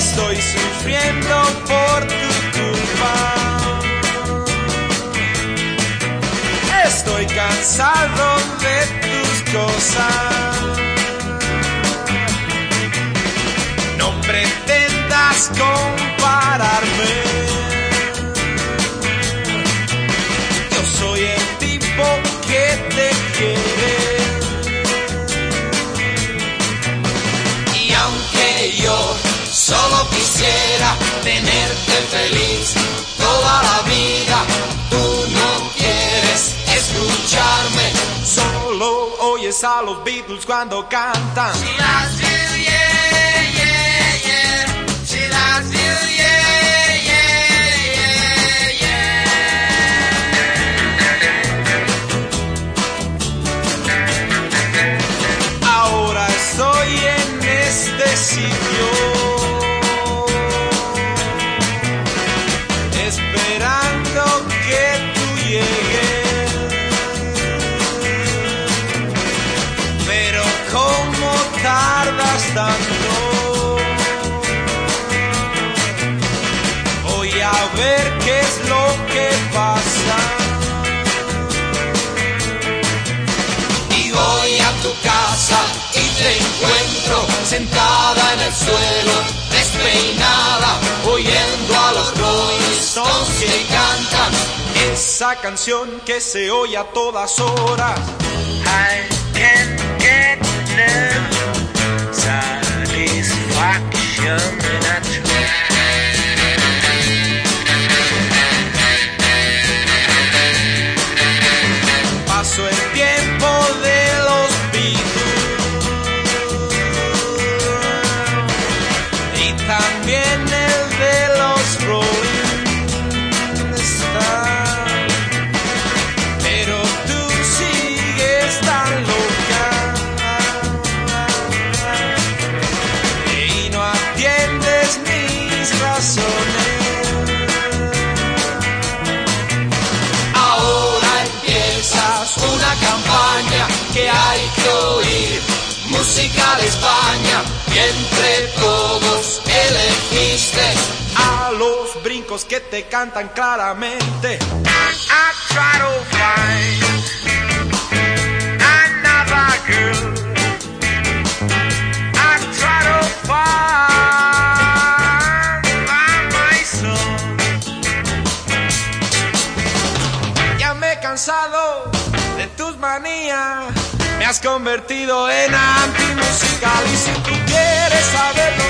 estoy sufriendo por tu culpa. Estoy cansado de tus cosas. No pretendas compararme. Yo soy el tipo que te quiere. Y aunque yo solo quisiera tenerte feliz toda la vida, tú no quieres escucharme. Solo oyes a los Beatles cuando cantan. She loves you, yeah, yeah, yeah. She loves you, yeah, yeah, yeah, yeah. Ahora estoy en este sitio. Tardas tanto? Voy a ver qué es lo que pasa. Y voy a tu casa y te encuentro sentada en el suelo, despeinada, oyendo a los Rolling que cantan. Esa canción que se oye a todas horas. I can Ahora empiezas una campaña que hay que oír, música de España, y entre todos elegiste a los brincos que te cantan claramente. I try cansado de tus manías. Me has convertido en antimusical y si tú quieres saber dónde encontrarme,